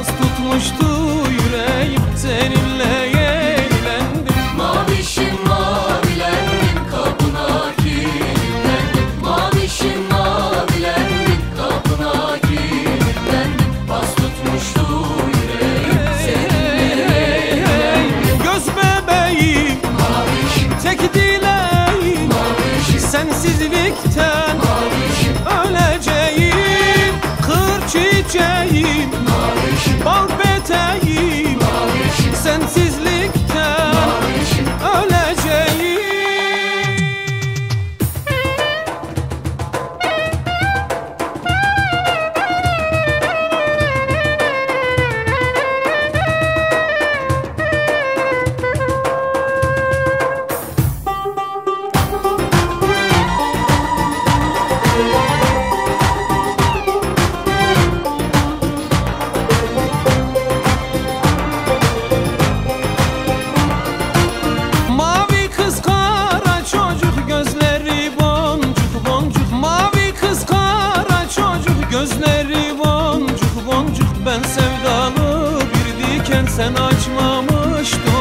tutmuştu yüreğim Seninle eğlendim Mavişim mavilendim kapına kilitlendim. Mavişim mavilendim kapına kilitlendim. Bas tutmuştu yüreğim seninle Göz bebeğim Mavişim. tek dileğim. Mavişim. Sensizlikten bal peteğim mavişim Gözleri boncuk boncuk ben sevdalı Bir diken sen açmamıştın.